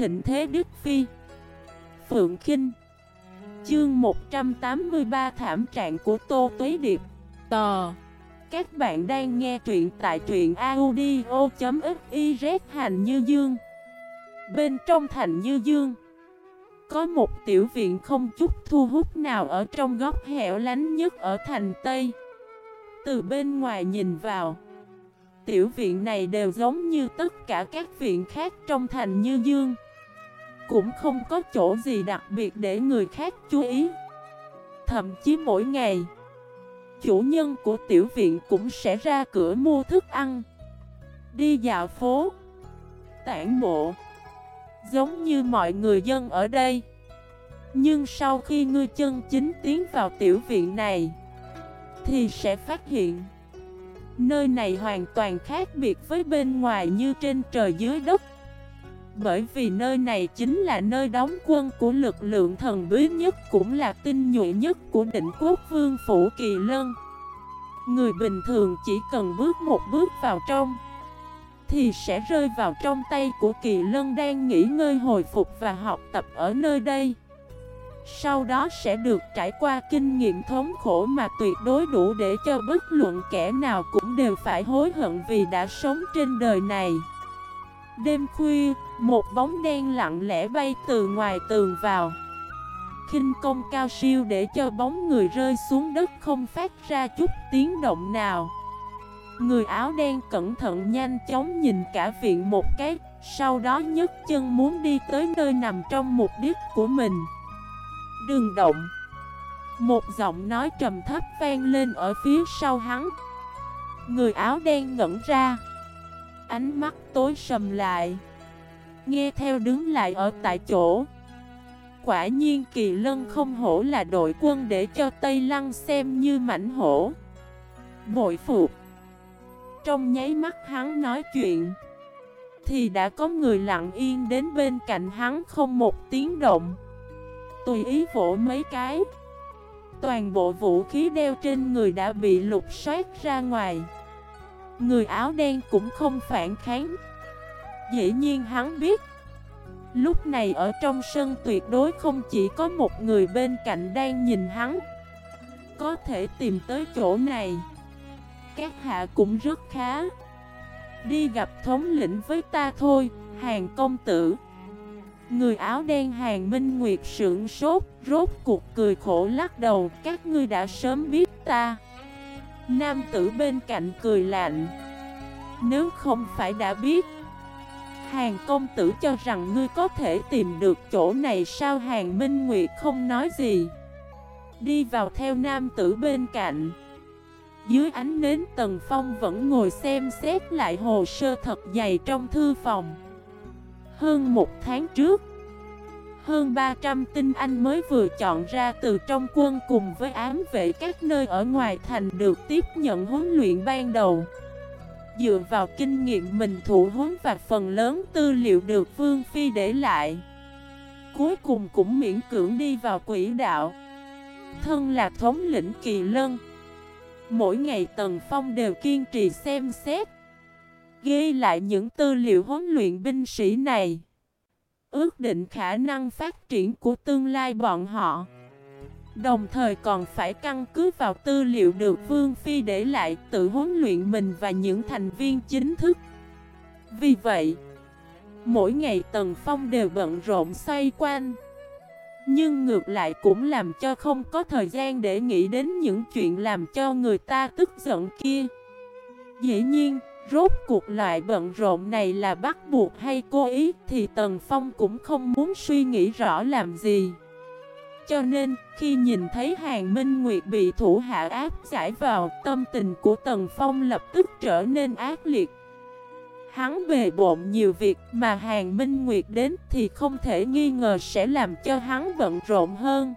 thịnh thế Đức Phi. Phượng Kinh. Chương 183 Thảm trạng của Tô Tuế Điệp. Tò. Các bạn đang nghe truyện tại truyện audio.xyz Hành Như Dương. Bên trong thành Như Dương, Có một tiểu viện không chút thu hút nào ở trong góc hẻo lánh nhất ở thành Tây. Từ bên ngoài nhìn vào, Tiểu viện này đều giống như tất cả các viện khác trong thành Như Dương. Cũng không có chỗ gì đặc biệt để người khác chú ý. Thậm chí mỗi ngày, Chủ nhân của tiểu viện cũng sẽ ra cửa mua thức ăn. Đi dạo phố, Tản bộ, Giống như mọi người dân ở đây. Nhưng sau khi ngươi chân chính tiến vào tiểu viện này, Thì sẽ phát hiện, Nơi này hoàn toàn khác biệt với bên ngoài như trên trời dưới đất. Bởi vì nơi này chính là nơi đóng quân của lực lượng thần bí nhất Cũng là tinh nhuệ nhất của định quốc vương Phủ Kỳ Lân Người bình thường chỉ cần bước một bước vào trong Thì sẽ rơi vào trong tay của Kỳ Lân đang nghỉ ngơi hồi phục và học tập ở nơi đây sau đó sẽ được trải qua kinh nghiệm thống khổ mà tuyệt đối đủ để cho bất luận kẻ nào cũng đều phải hối hận vì đã sống trên đời này. Đêm khuya, một bóng đen lặng lẽ bay từ ngoài tường vào. kinh công cao siêu để cho bóng người rơi xuống đất không phát ra chút tiếng động nào. Người áo đen cẩn thận nhanh chóng nhìn cả viện một cái, sau đó nhấc chân muốn đi tới nơi nằm trong mục đích của mình. Đừng động Một giọng nói trầm thấp vang lên ở phía sau hắn Người áo đen ngẩn ra Ánh mắt tối sầm lại. Nghe theo đứng lại ở tại chỗ. Quả nhiên kỳ lân không hổ là đội quân để cho Tây Lăng xem như mảnh hổ. Bội phục Trong nháy mắt hắn nói chuyện, Thì đã có người lặng yên đến bên cạnh hắn không một tiếng động. Tùy ý vỗ mấy cái, Toàn bộ vũ khí đeo trên người đã bị lục xoát ra ngoài. Người áo đen cũng không phản kháng. Dĩ nhiên hắn biết Lúc này ở trong sân tuyệt đối không chỉ có một người bên cạnh đang nhìn hắn. Có thể tìm tới chỗ này Các hạ cũng rất khá. Đi gặp thống lĩnh với ta thôi, hàng công tử. Người áo đen hàng minh nguyệt sưởng sốt, rốt cuộc cười khổ lắc đầu, các ngươi đã sớm biết ta. Nam tử bên cạnh cười lạnh. Nếu không phải đã biết, hàng công tử cho rằng ngươi có thể tìm được chỗ này sao hàng minh nguyệt không nói gì. Đi vào theo nam tử bên cạnh. Dưới ánh nến Tần Phong vẫn ngồi xem xét lại hồ sơ thật dày trong thư phòng. Hơn một tháng trước hơn 300 tinh anh mới vừa chọn ra từ trong quân cùng với ám vệ các nơi ở ngoài thành được tiếp nhận huấn luyện ban đầu. Dựa vào kinh nghiệm mình thủ huấn và phần lớn tư liệu được Vương Phi để lại, Cuối cùng cũng miễn cưỡng đi vào quỹ đạo. Thân là thống lĩnh kỳ lân, Mỗi ngày Tần Phong đều kiên trì xem xét, Ghi lại những tư liệu huấn luyện binh sĩ này. Ước định khả năng phát triển của tương lai bọn họ. Đồng thời còn phải căn cứ vào tư liệu được Vương Phi để lại tự huấn luyện mình và những thành viên chính thức. Vì vậy, Mỗi ngày Tần Phong đều bận rộn xoay quanh. Nhưng ngược lại cũng làm cho không có thời gian để nghĩ đến những chuyện làm cho người ta tức giận kia. Dĩ nhiên Rốt cuộc loại bận rộn này là bắt buộc hay cố ý thì Tần Phong cũng không muốn suy nghĩ rõ làm gì. Cho nên, khi nhìn thấy Hàng Minh Nguyệt bị thủ hạ áp giải vào, tâm tình của Tần Phong lập tức trở nên ác liệt. Hắn bề bộn nhiều việc mà Hàng Minh Nguyệt đến thì không thể nghi ngờ sẽ làm cho hắn bận rộn hơn.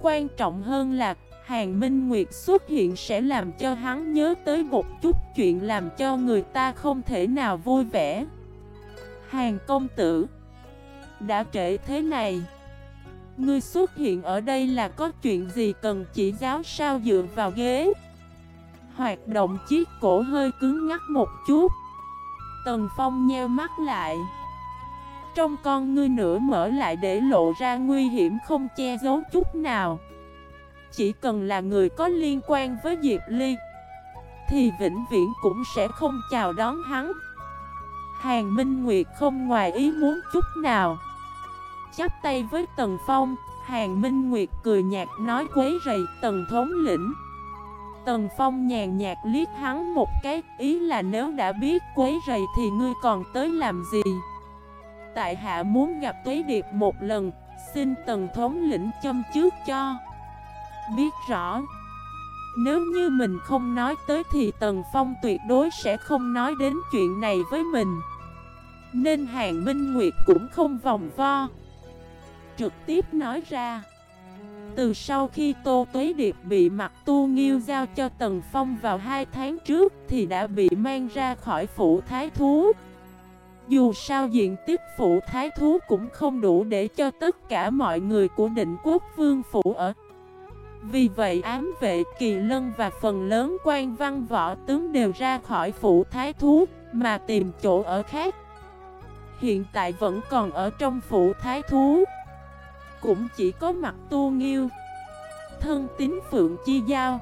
Quan trọng hơn là Hàng Minh Nguyệt xuất hiện sẽ làm cho hắn nhớ tới một chút chuyện làm cho người ta không thể nào vui vẻ. Hàng công tử, Đã trễ thế này. Ngươi xuất hiện ở đây là có chuyện gì cần chỉ giáo sao dựa vào ghế? Hoạt động chiếc cổ hơi cứng ngắt một chút. Tần Phong nheo mắt lại. Trong con ngươi nửa mở lại để lộ ra nguy hiểm không che giấu chút nào. Chỉ cần là người có liên quan với Diệp Ly, Thì vĩnh viễn cũng sẽ không chào đón hắn. Hàng Minh Nguyệt không ngoài ý muốn chút nào. Chắp tay với Tần Phong, Hàng Minh Nguyệt cười nhạt nói quấy rầy Tần thống lĩnh. Tần Phong nhàn nhạt liếc hắn một cái, Ý là nếu đã biết quấy rầy thì ngươi còn tới làm gì? Tại hạ muốn gặp Tuế Điệp một lần, Xin Tần thống lĩnh châm trước cho. Biết rõ Nếu như mình không nói tới thì Tần Phong tuyệt đối sẽ không nói đến chuyện này với mình Nên Hàng Minh Nguyệt cũng không vòng vo Trực tiếp nói ra, từ sau khi Tô Tuế Điệp bị mặt tu nghiêu giao cho Tần Phong vào hai tháng trước thì đã bị mang ra khỏi phủ thái thú. Dù sao diện tích phủ thái thú cũng không đủ để cho tất cả mọi người của định quốc vương phủ ở. Vì vậy ám vệ kỳ lân và phần lớn quan văn võ tướng đều ra khỏi phủ thái thú mà tìm chỗ ở khác. Hiện tại vẫn còn ở trong phủ thái thú. Cũng chỉ có mặt tu nghiêu, Thân tín phượng chi giao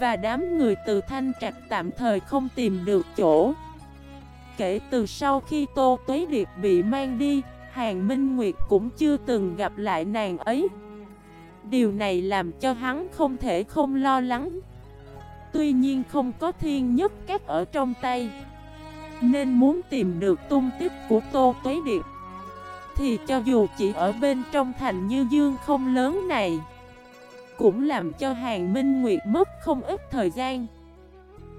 Và đám người từ thanh trạch tạm thời không tìm được chỗ Kể từ sau khi Tô Tuế Điệp bị mang đi, Hàng Minh Nguyệt cũng chưa từng gặp lại nàng ấy Điều này làm cho hắn không thể không lo lắng. Tuy nhiên không có thiên nhất các ở trong tay, Nên muốn tìm được tung tích của Tô Tuế Điệp, thì cho dù chỉ ở bên trong thành như dương không lớn này, Cũng làm cho Hàng Minh Nguyệt mất không ít thời gian.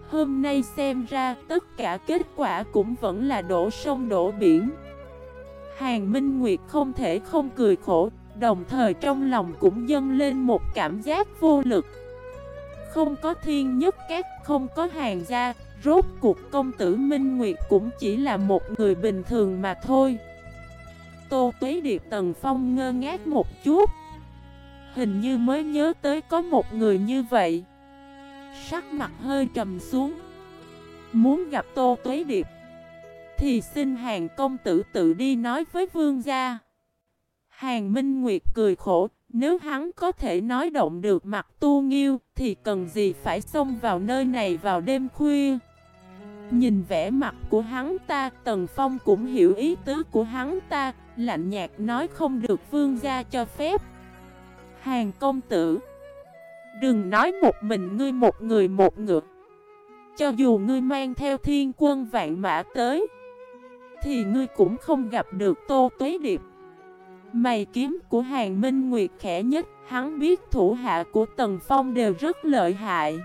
Hôm nay xem ra tất cả kết quả cũng vẫn là đổ sông đổ biển. Hàng Minh Nguyệt không thể không cười khổ Đồng thời trong lòng cũng dâng lên một cảm giác vô lực. Không có thiên nhất các, không có hàng gia Rốt cuộc công tử Minh Nguyệt cũng chỉ là một người bình thường mà thôi. Tô Tuế Điệp Tần Phong ngơ ngác một chút. Hình như mới nhớ tới có một người như vậy. Sắc mặt hơi trầm xuống. Muốn gặp Tô Tuế Điệp Thì xin hàng công tử tự đi nói với vương gia. Hàng Minh Nguyệt cười khổ, Nếu hắn có thể nói động được mặt tu nghiêu, Thì cần gì phải xông vào nơi này vào đêm khuya? Nhìn vẻ mặt của hắn ta, Tần Phong cũng hiểu ý tứ của hắn ta, Lạnh nhạt nói không được vương gia cho phép. Hàng công tử, Đừng nói một mình ngươi một người một ngược Cho dù ngươi mang theo thiên quân vạn mã tới, Thì ngươi cũng không gặp được Tô Tuế Điệp. Mày kiếm của hàng minh nguyệt khẽ nhất, Hắn biết thủ hạ của Tần Phong đều rất lợi hại.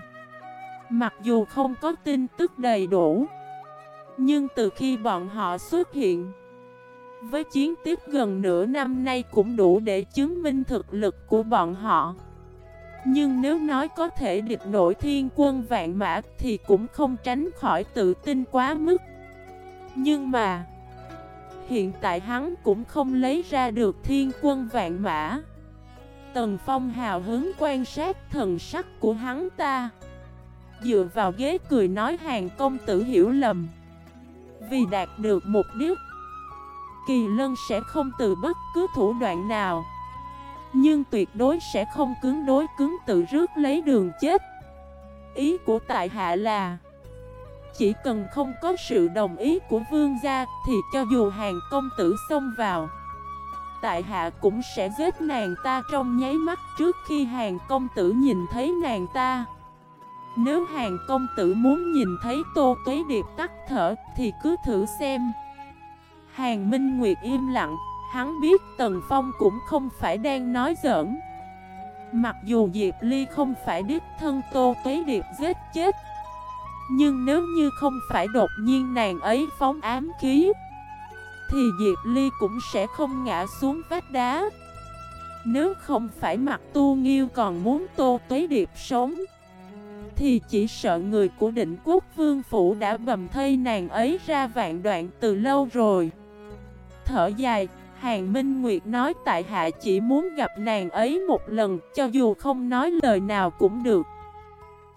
Mặc dù không có tin tức đầy đủ, Nhưng từ khi bọn họ xuất hiện, với chiến tiếp gần nửa năm nay cũng đủ để chứng minh thực lực của bọn họ. Nhưng nếu nói có thể địch nổi thiên quân vạn mã thì cũng không tránh khỏi tự tin quá mức. Nhưng mà Hiện tại hắn cũng không lấy ra được thiên quân vạn mã. Tần Phong hào hứng quan sát thần sắc của hắn ta. Dựa vào ghế cười nói hàng công tử hiểu lầm. Vì đạt được mục đích, Kỳ lân sẽ không từ bất cứ thủ đoạn nào. Nhưng tuyệt đối sẽ không cứng đối cứng tự rước lấy đường chết. Ý của tại hạ là chỉ cần không có sự đồng ý của vương gia Thì cho dù hàng công tử xông vào Tại hạ cũng sẽ giết nàng ta trong nháy mắt trước khi hàng công tử nhìn thấy nàng ta Nếu hàng công tử muốn nhìn thấy tô tuế điệp tắt thở Thì cứ thử xem Hàng Minh Nguyệt im lặng, hắn biết Tần Phong cũng không phải đang nói giỡn. Mặc dù Diệp Ly không phải đích thân Tô Tuế Điệp giết chết nhưng nếu như không phải đột nhiên nàng ấy phóng ám khí Thì Diệp Ly cũng sẽ không ngã xuống vách đá Nếu không phải mặt tu nghiêu còn muốn Tô Tuế Điệp sống Thì chỉ sợ người của định quốc vương phủ đã bầm thây nàng ấy ra vạn đoạn từ lâu rồi thở dài, Hàng Minh Nguyệt nói tại hạ chỉ muốn gặp nàng ấy một lần, cho dù không nói lời nào cũng được.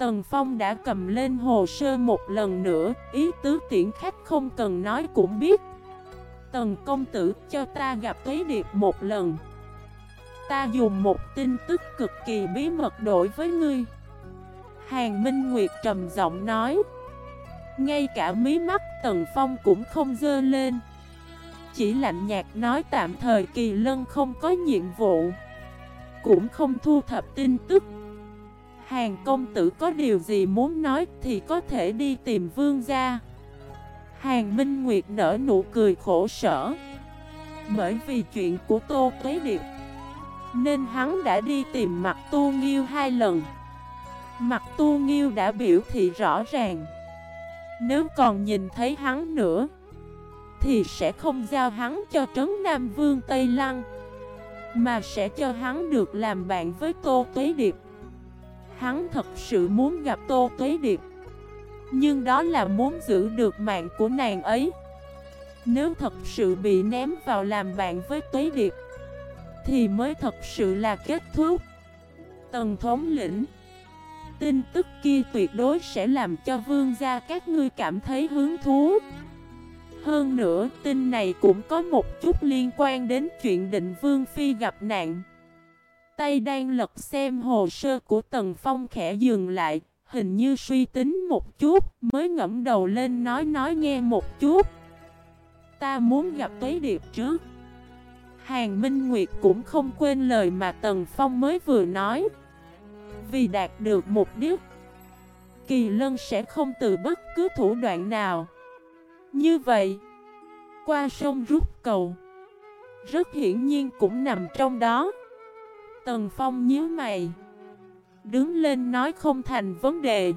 Tần Phong đã cầm lên hồ sơ một lần nữa, ý tứ tiễn khách không cần nói cũng biết. Tần công tử cho ta gặp Tuế Điệp một lần. Ta dùng một tin tức cực kỳ bí mật đổi với ngươi. Hàng Minh Nguyệt trầm giọng nói. Ngay cả mí mắt Tần Phong cũng không dơ lên. Chỉ lạnh nhạt nói tạm thời kỳ lân không có nhiệm vụ. Cũng không thu thập tin tức. Hàng công tử có điều gì muốn nói thì có thể đi tìm vương gia. Hàng Minh Nguyệt nở nụ cười khổ sở. Bởi vì chuyện của Tô Tuế Điệp, Nên hắn đã đi tìm mặt Tu Nghiêu hai lần. Mặt Tu Nghiêu đã biểu thị rõ ràng. Nếu còn nhìn thấy hắn nữa, Thì sẽ không giao hắn cho Trấn Nam Vương Tây Lăng, Mà sẽ cho hắn được làm bạn với Tô Tuế Điệp. Hắn thật sự muốn gặp Tô Tuế Điệp. Nhưng đó là muốn giữ được mạng của nàng ấy. Nếu thật sự bị ném vào làm bạn với Tuế Điệp, Thì mới thật sự là kết thúc. Tần thống lĩnh, Tin tức kia tuyệt đối sẽ làm cho vương gia các ngươi cảm thấy hứng thú. Hơn nữa, tin này cũng có một chút liên quan đến chuyện định vương phi gặp nạn tay đang lật xem hồ sơ của Tần Phong khẽ dừng lại, hình như suy tính một chút, mới ngẫm đầu lên nói nói nghe một chút. Ta muốn gặp Tuế Điệp trước. Hàng Minh Nguyệt cũng không quên lời mà Tần Phong mới vừa nói. Vì đạt được mục đích, Kỳ Lân sẽ không từ bất cứ thủ đoạn nào. Như vậy, qua sông rút cầu, rất hiển nhiên cũng nằm trong đó. Tần Phong nhíu mày. Đứng lên nói không thành vấn đề.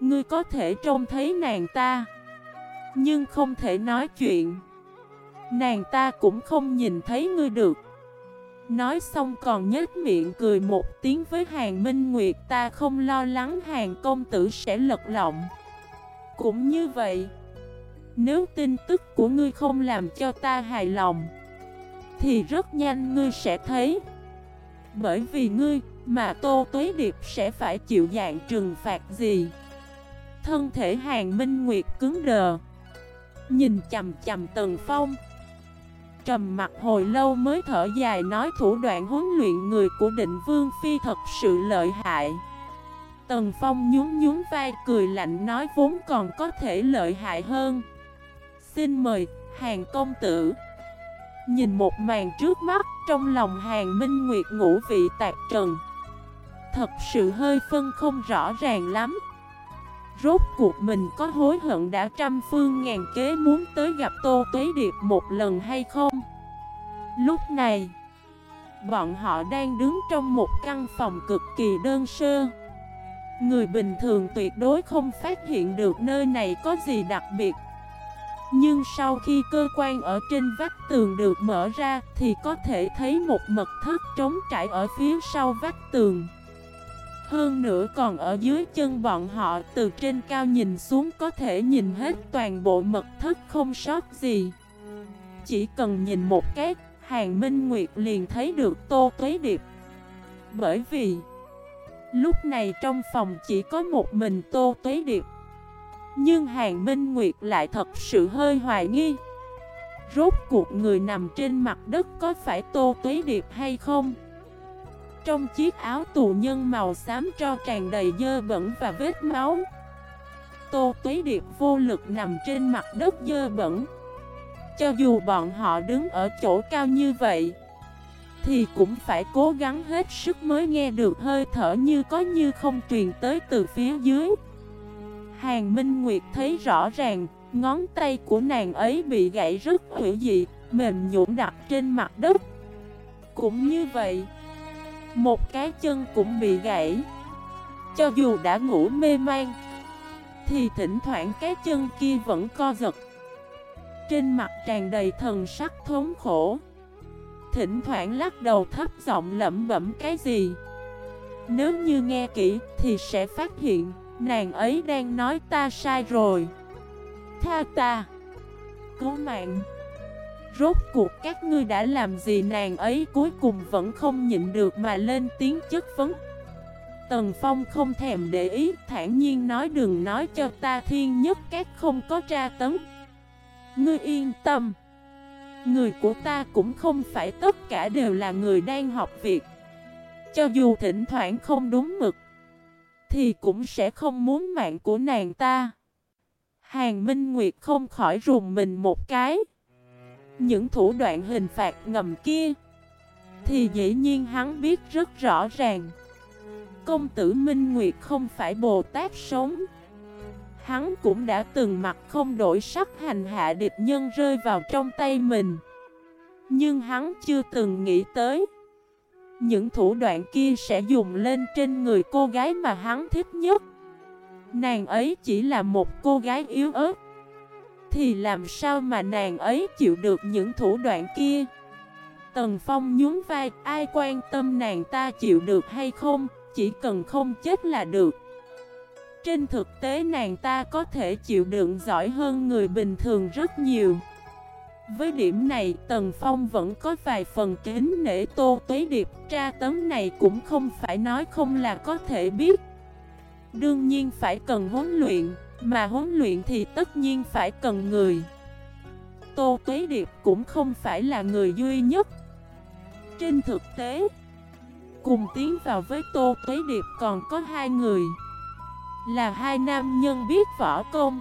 Ngươi có thể trông thấy nàng ta, Nhưng không thể nói chuyện. Nàng ta cũng không nhìn thấy ngươi được. Nói xong còn nhếch miệng cười một tiếng với hàng minh nguyệt, Ta không lo lắng hàng công tử sẽ lật lọng. Cũng như vậy, Nếu tin tức của ngươi không làm cho ta hài lòng, Thì rất nhanh ngươi sẽ thấy bởi vì ngươi, mà Tô Tuế Điệp sẽ phải chịu dạng trừng phạt gì? Thân thể hàng minh nguyệt cứng đờ Nhìn chầm chầm tần phong. Trầm mặt hồi lâu mới thở dài nói thủ đoạn huấn luyện người của định vương phi thật sự lợi hại. Tần Phong nhún nhún vai cười lạnh nói vốn còn có thể lợi hại hơn. Xin mời, hàng công tử. Nhìn một màn trước mắt trong lòng hàng minh nguyệt ngũ vị tạc trần Thật sự hơi phân không rõ ràng lắm Rốt cuộc mình có hối hận đã trăm phương ngàn kế muốn tới gặp Tô Tuế Điệp một lần hay không? Lúc này, bọn họ đang đứng trong một căn phòng cực kỳ đơn sơ. Người bình thường tuyệt đối không phát hiện được nơi này có gì đặc biệt. Nhưng sau khi cơ quan ở trên vách tường được mở ra thì có thể thấy một mật thất trống trải ở phía sau vách tường. Hơn nữa còn ở dưới chân bọn họ từ trên cao nhìn xuống có thể nhìn hết toàn bộ mật thất không sót gì. Chỉ cần nhìn một cái, Hàng Minh Nguyệt liền thấy được Tô Tuế Điệp. Bởi vì, lúc này trong phòng chỉ có một mình Tô Tuế Điệp. Nhưng Hàng Minh Nguyệt lại thật sự hơi hoài nghi. Rốt cuộc người nằm trên mặt đất có phải Tô Tuế Điệp hay không? Trong chiếc áo tù nhân màu xám cho tràn đầy dơ bẩn và vết máu. Tô Tuế Điệp vô lực nằm trên mặt đất dơ bẩn. Cho dù bọn họ đứng ở chỗ cao như vậy, Thì cũng phải cố gắng hết sức mới nghe được hơi thở như có như không truyền tới từ phía dưới. Hàng Minh Nguyệt thấy rõ ràng, ngón tay của nàng ấy bị gãy rất hữu dị, mềm nhũn đặt trên mặt đất. Cũng như vậy, một cái chân cũng bị gãy. Cho dù đã ngủ mê man, thì thỉnh thoảng cái chân kia vẫn co giật. Trên mặt tràn đầy thần sắc thống khổ. Thỉnh thoảng lắc đầu thấp giọng lẩm bẩm cái gì. Nếu như nghe kỹ thì sẽ phát hiện Nàng ấy đang nói ta sai rồi. Tha ta. Cứu mạng. Rốt cuộc các ngươi đã làm gì nàng ấy cuối cùng vẫn không nhịn được mà lên tiếng chất vấn. Tần Phong không thèm để ý, thản nhiên nói đừng nói cho ta thiên nhất các không có tra tấn. Ngươi yên tâm. Người của ta cũng không phải tất cả đều là người đang học việc. Cho dù thỉnh thoảng không đúng mực thì cũng sẽ không muốn mạng của nàng ta. Hàng Minh Nguyệt không khỏi rùng mình một cái. Những thủ đoạn hình phạt ngầm kia Thì dĩ nhiên hắn biết rất rõ ràng. Công tử Minh Nguyệt không phải Bồ Tát sống. Hắn cũng đã từng mặt không đổi sắc hành hạ địch nhân rơi vào trong tay mình. Nhưng hắn chưa từng nghĩ tới những thủ đoạn kia sẽ dùng lên trên người cô gái mà hắn thích nhất. Nàng ấy chỉ là một cô gái yếu ớt. Thì làm sao mà nàng ấy chịu được những thủ đoạn kia? Tần Phong nhún vai, Ai quan tâm nàng ta chịu được hay không? Chỉ cần không chết là được. Trên thực tế, nàng ta có thể chịu đựng giỏi hơn người bình thường rất nhiều với điểm này, Tần Phong vẫn có vài phần kính nể Tô Tuế Điệp Tra tấn này cũng không phải nói không là có thể biết Đương nhiên phải cần huấn luyện, mà huấn luyện thì tất nhiên phải cần người. Tô Tuế Điệp cũng không phải là người duy nhất. Trên thực tế, cùng tiến vào với Tô Tuế Điệp còn có hai người. Là hai nam nhân biết võ công.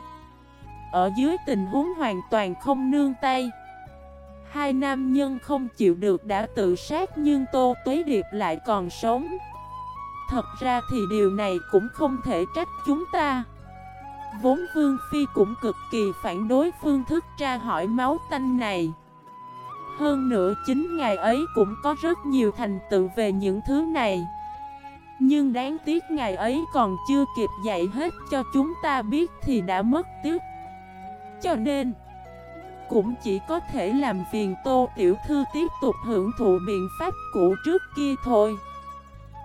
Ở dưới tình huống hoàn toàn không nương tay. Hai nam nhân không chịu được đã tự sát nhưng Tô Tuế Điệp lại còn sống. Thật ra thì điều này cũng không thể trách chúng ta Vốn Vương Phi cũng cực kỳ phản đối phương thức tra hỏi máu tanh này Hơn nữa chính ngày ấy cũng có rất nhiều thành tựu về những thứ này Nhưng đáng tiếc ngày ấy còn chưa kịp dạy hết cho chúng ta biết thì đã mất tiếc cho nên Cũng chỉ có thể làm phiền Tô Tiểu Thư tiếp tục hưởng thụ biện pháp cũ trước kia thôi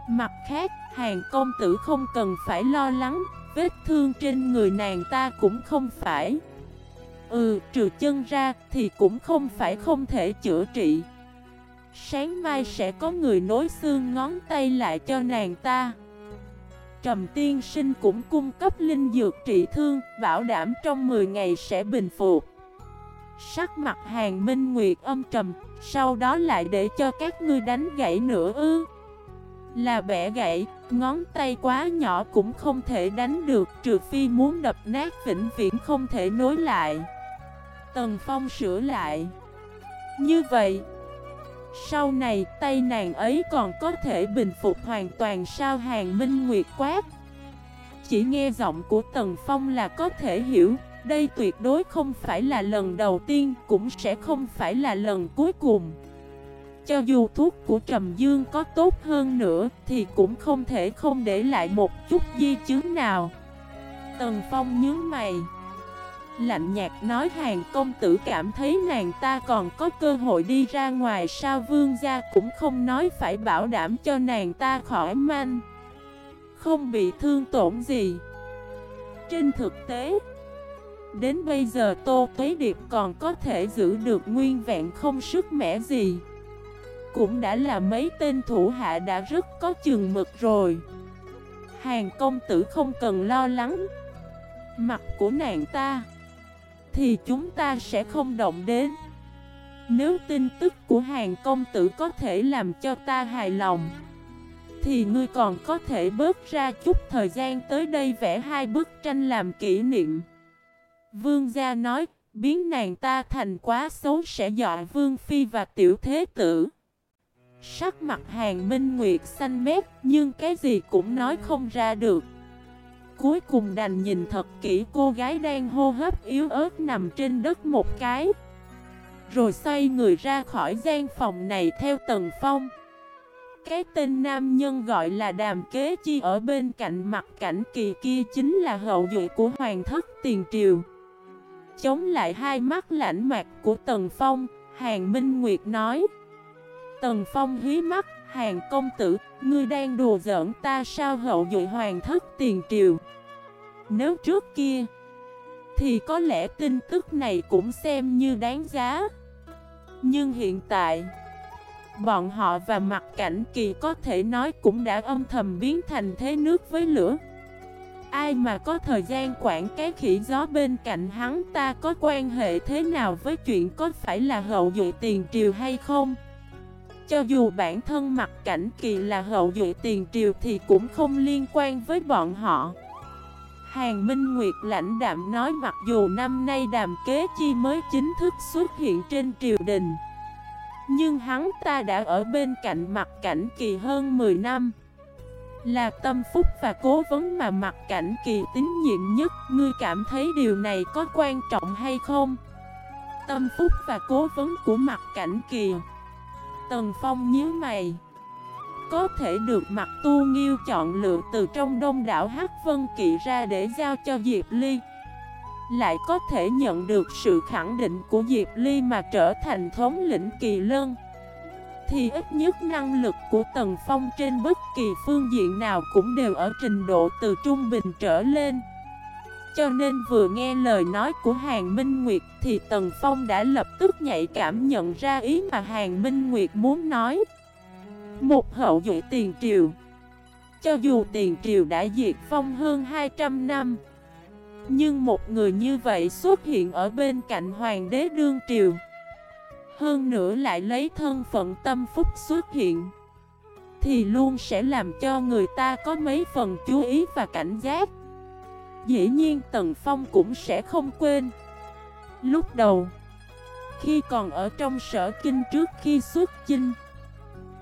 Mặt khác, hàng công tử không cần phải lo lắng, vết thương trên người nàng ta cũng không phải. Ừ, trừ chân ra thì cũng không phải không thể chữa trị. Sáng mai sẽ có người nối xương ngón tay lại cho nàng ta. Trầm tiên sinh cũng cung cấp linh dược trị thương, bảo đảm trong 10 ngày sẽ bình phục. Sắc mặt hàng minh nguyệt âm trầm, sau đó lại để cho các ngươi đánh gãy nữa ư. Là bẻ gãy, ngón tay quá nhỏ cũng không thể đánh được Trừ phi muốn đập nát vĩnh viễn không thể nối lại Tần Phong sửa lại Như vậy sau này, tay nàng ấy còn có thể bình phục hoàn toàn sao hàng minh nguyệt quát. Chỉ nghe giọng của Tần Phong là có thể hiểu, Đây tuyệt đối không phải là lần đầu tiên, Cũng sẽ không phải là lần cuối cùng. Cho dù thuốc của Trầm Dương có tốt hơn nữa, Thì cũng không thể không để lại một chút di chứng nào. Tần Phong nhớ mày. Lạnh nhạt nói hàng công tử cảm thấy nàng ta còn có cơ hội đi ra ngoài sao vương gia cũng không nói phải bảo đảm cho nàng ta khỏi manh. Không bị thương tổn gì. Trên thực tế, Đến bây giờ Tô Tuế Điệp còn có thể giữ được nguyên vẹn không sức mẻ gì. Cũng đã là mấy tên thủ hạ đã rất có chừng mực rồi. Hàng công tử không cần lo lắng. Mặt của nàng ta thì chúng ta sẽ không động đến. Nếu tin tức của hàng công tử có thể làm cho ta hài lòng, Thì ngươi còn có thể bớt ra chút thời gian tới đây vẽ hai bức tranh làm kỷ niệm. Vương gia nói, Biến nàng ta thành quá xấu sẽ dọa Vương Phi và Tiểu Thế Tử. Sắc mặt hàng minh nguyệt xanh mét, Nhưng cái gì cũng nói không ra được. Cuối cùng đành nhìn thật kỹ cô gái đang hô hấp yếu ớt nằm trên đất một cái. Rồi xoay người ra khỏi gian phòng này theo tầng phong. Cái tên nam nhân gọi là đàm kế chi ở bên cạnh mặt cảnh kỳ kia chính là hậu duệ của hoàng thất tiền triều. Chống lại hai mắt lãnh mạc của tầng phong Hàng Minh Nguyệt nói. Tần Phong hí mắt, hàng công tử, ngươi đang đùa giỡn ta sao hậu dội hoàng thất tiền triều. Nếu trước kia, thì có lẽ tin tức này cũng xem như đáng giá. Nhưng hiện tại, bọn họ và mặt cảnh kỳ có thể nói cũng đã âm thầm biến thành thế nước với lửa. Ai mà có thời gian quản cái khỉ gió bên cạnh hắn ta có quan hệ thế nào với chuyện có phải là hậu dụ tiền triều hay không? Cho dù bản thân mặt cảnh kỳ là hậu duệ tiền triều thì cũng không liên quan với bọn họ. Hàng Minh Nguyệt lãnh đạm nói mặc dù năm nay đàm kế chi mới chính thức xuất hiện trên triều đình, Nhưng hắn ta đã ở bên cạnh mặt cảnh kỳ hơn 10 năm Là tâm phúc và cố vấn mà mặt cảnh kỳ tín nhiệm nhất, Ngươi cảm thấy điều này có quan trọng hay không? Tâm phúc và cố vấn của mặt cảnh kỳ Tần Phong nhíu mày. Có thể được mặt tu nghiêu chọn lựa từ trong đông đảo Hắc Vân Kỵ ra để giao cho Diệp Ly. Lại có thể nhận được sự khẳng định của Diệp Ly mà trở thành thống lĩnh kỳ lân. Thì ít nhất năng lực của Tần Phong trên bất kỳ phương diện nào cũng đều ở trình độ từ trung bình trở lên cho nên vừa nghe lời nói của Hàng Minh Nguyệt thì Tần Phong đã lập tức nhạy cảm nhận ra ý mà Hàng Minh Nguyệt muốn nói. Một hậu duệ tiền triều Cho dù tiền triều đã diệt phong hơn 200 năm, Nhưng một người như vậy xuất hiện ở bên cạnh hoàng đế đương triều, Hơn nữa lại lấy thân phận tâm phúc xuất hiện, Thì luôn sẽ làm cho người ta có mấy phần chú ý và cảnh giác Dĩ nhiên Tần Phong cũng sẽ không quên. Lúc đầu, Khi còn ở trong sở kinh trước khi xuất chinh,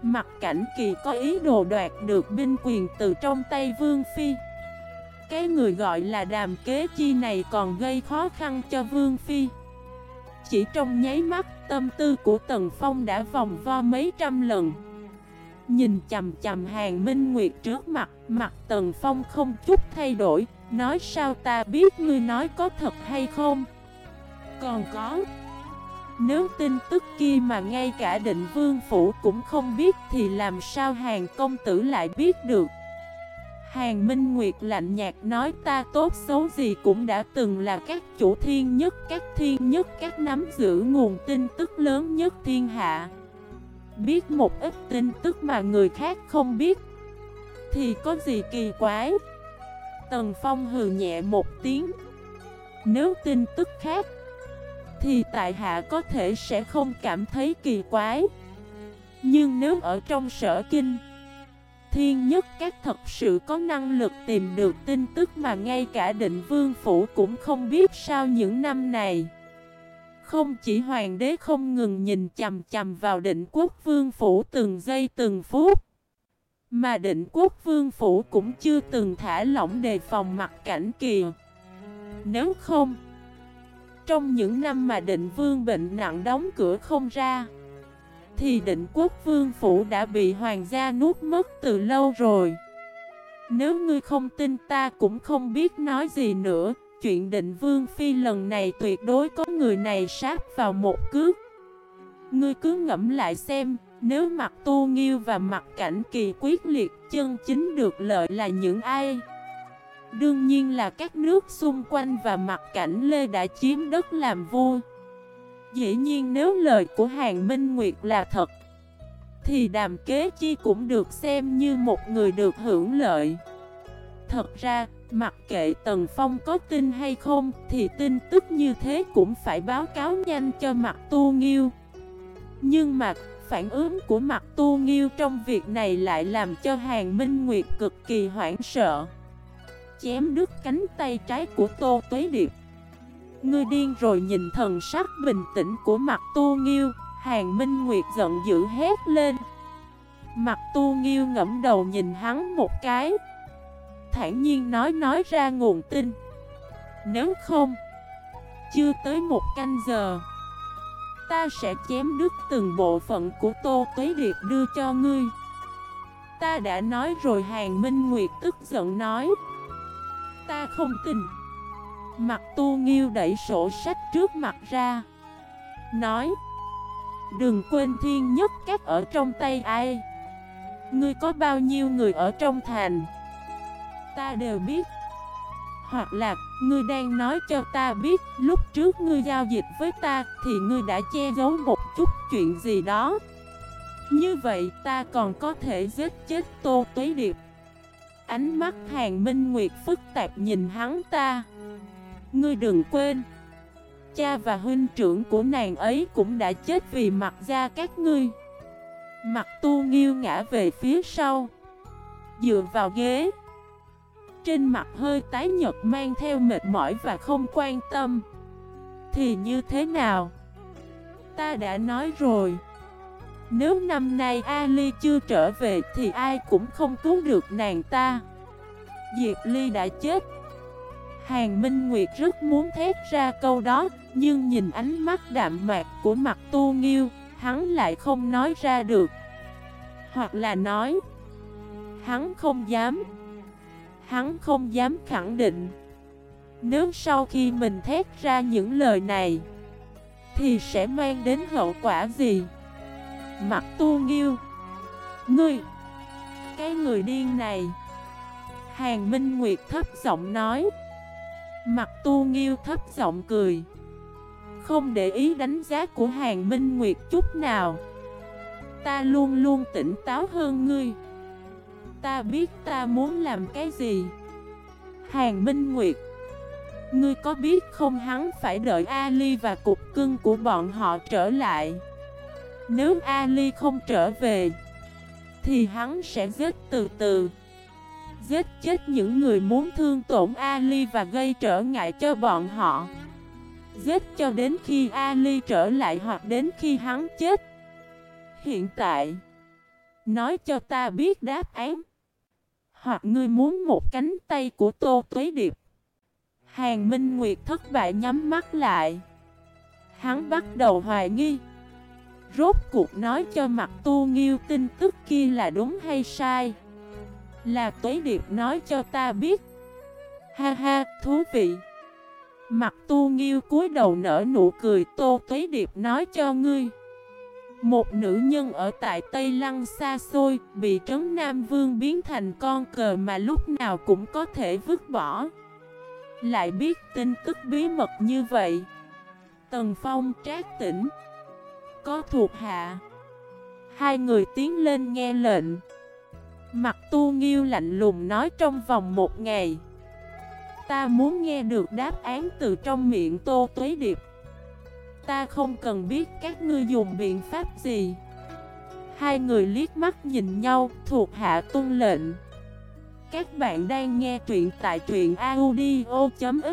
Mặt cảnh kỳ có ý đồ đoạt được binh quyền từ trong tay Vương Phi. Cái người gọi là đàm kế chi này còn gây khó khăn cho Vương Phi. Chỉ trong nháy mắt, tâm tư của Tần Phong đã vòng vo mấy trăm lần. Nhìn chầm chầm hàng minh nguyệt trước mặt Mặt Tần Phong không chút thay đổi. Nói sao ta biết ngươi nói có thật hay không? Còn có nếu tin tức kia mà ngay cả định vương phủ cũng không biết thì làm sao hàng công tử lại biết được? Hàng Minh Nguyệt lạnh nhạt nói ta tốt xấu gì cũng đã từng là các chủ thiên nhất, các thiên nhất, các nắm giữ nguồn tin tức lớn nhất thiên hạ. Biết một ít tin tức mà người khác không biết Thì có gì kỳ quái? Tần Phong hừ nhẹ một tiếng. Nếu tin tức khác, thì tại hạ có thể sẽ không cảm thấy kỳ quái. Nhưng nếu ở trong sở kinh, Thiên nhất các thật sự có năng lực tìm được tin tức mà ngay cả định vương phủ cũng không biết sao những năm này. Không chỉ hoàng đế không ngừng nhìn chầm chầm vào định quốc vương phủ từng giây từng phút mà định quốc vương phủ cũng chưa từng thả lỏng đề phòng mặt cảnh kìa. Nếu không, trong những năm mà định vương bệnh nặng đóng cửa không ra, Thì định quốc vương phủ đã bị hoàng gia nuốt mất từ lâu rồi. Nếu ngươi không tin ta cũng không biết nói gì nữa, Chuyện định vương phi lần này tuyệt đối có người này sát vào một cước. Ngươi cứ ngẫm lại xem nếu mặt tu nghiêu và mặt cảnh kỳ quyết liệt chân chính được lợi là những ai? Đương nhiên là các nước xung quanh và mặt cảnh Lê đã chiếm đất làm vua. Dĩ nhiên nếu lời của Hàng Minh Nguyệt là thật Thì đàm kế chi cũng được xem như một người được hưởng lợi. Thật ra, mặc kệ Tần Phong có tin hay không Thì tin tức như thế cũng phải báo cáo nhanh cho mặt tu nghiêu. Nhưng mà phản ứng của mặt tu nghiêu trong việc này lại làm cho Hàng Minh Nguyệt cực kỳ hoảng sợ. Chém đứt cánh tay trái của Tô Tuế Điệp. Ngươi điên rồi nhìn thần sắc bình tĩnh của mặt tu nghiêu, Hàng Minh Nguyệt giận dữ hét lên. Mặt tu nghiêu ngẫm đầu nhìn hắn một cái. Thản nhiên nói nói ra nguồn tin. Nếu không, Chưa tới một canh giờ Ta sẽ chém đứt từng bộ phận của Tô Tuế Điệp đưa cho ngươi. Ta đã nói rồi, Hàng Minh Nguyệt tức giận nói. Ta không tin. Mặt tu nghiêu đẩy sổ sách trước mặt ra. Nói, Đừng quên thiên nhất các ở trong tay ai. Ngươi có bao nhiêu người ở trong thành, Ta đều biết. Hoặc là, ngươi đang nói cho ta biết, Lúc trước ngươi giao dịch với ta Thì ngươi đã che giấu một chút chuyện gì đó. Như vậy, ta còn có thể giết chết Tô Tuế Điệp. Ánh mắt Hàng Minh Nguyệt phức tạp nhìn hắn ta. Ngươi đừng quên, Cha và huynh trưởng của nàng ấy cũng đã chết vì mặt da các ngươi. Mặt tu nghiêu ngã về phía sau, Dựa vào ghế. Trên mặt hơi tái nhật mang theo mệt mỏi và không quan tâm. Thì như thế nào? Ta đã nói rồi. Nếu năm nay Ali chưa trở về thì ai cũng không cứu được nàng ta. Diệp Ly đã chết. Hàng Minh Nguyệt rất muốn thét ra câu đó, Nhưng nhìn ánh mắt đạm mạc của mặt tu nghiêu, Hắn lại không nói ra được. Hoặc là nói, Hắn không dám. Hắn không dám khẳng định. Nếu sau khi mình thét ra những lời này, Thì sẽ mang đến hậu quả gì? Mặt tu nghiêu, Ngươi, Cái người điên này. Hàng Minh Nguyệt thấp giọng nói. Mặt tu nghiêu thấp giọng cười. Không để ý đánh giá của Hàng Minh Nguyệt chút nào. Ta luôn luôn tỉnh táo hơn ngươi. Ta biết ta muốn làm cái gì. Hàng Minh Nguyệt, Ngươi có biết không hắn phải đợi Ali và cục cưng của bọn họ trở lại. Nếu Ali không trở về, Thì hắn sẽ giết từ từ. Giết chết những người muốn thương tổn Ali và gây trở ngại cho bọn họ. Giết cho đến khi Ali trở lại hoặc đến khi hắn chết. Hiện tại, Nói cho ta biết đáp án. Hoặc ngươi muốn một cánh tay của Tô Tuế Điệp. Hàng Minh Nguyệt thất bại nhắm mắt lại. Hắn bắt đầu hoài nghi. Rốt cuộc nói cho mặt tu nghiêu tin tức kia là đúng hay sai? Là Tuế Điệp nói cho ta biết. Ha ha, thú vị. Mặt tu nghiêu cúi đầu nở nụ cười Tô Tuế Điệp nói cho ngươi một nữ nhân ở tại Tây Lăng xa xôi, Bị Trấn Nam Vương biến thành con cờ mà lúc nào cũng có thể vứt bỏ. Lại biết tin tức bí mật như vậy. Tần Phong trác tỉnh. Có thuộc hạ. Hai người tiến lên nghe lệnh. Mặt tu nghiêu lạnh lùng nói trong vòng một ngày. Ta muốn nghe được đáp án từ trong miệng Tô Tuế Điệp. Ta không cần biết các ngươi dùng biện pháp gì. Hai người liếc mắt nhìn nhau, thuộc hạ tuân lệnh. Các bạn đang nghe truyện tại truyện audio.fif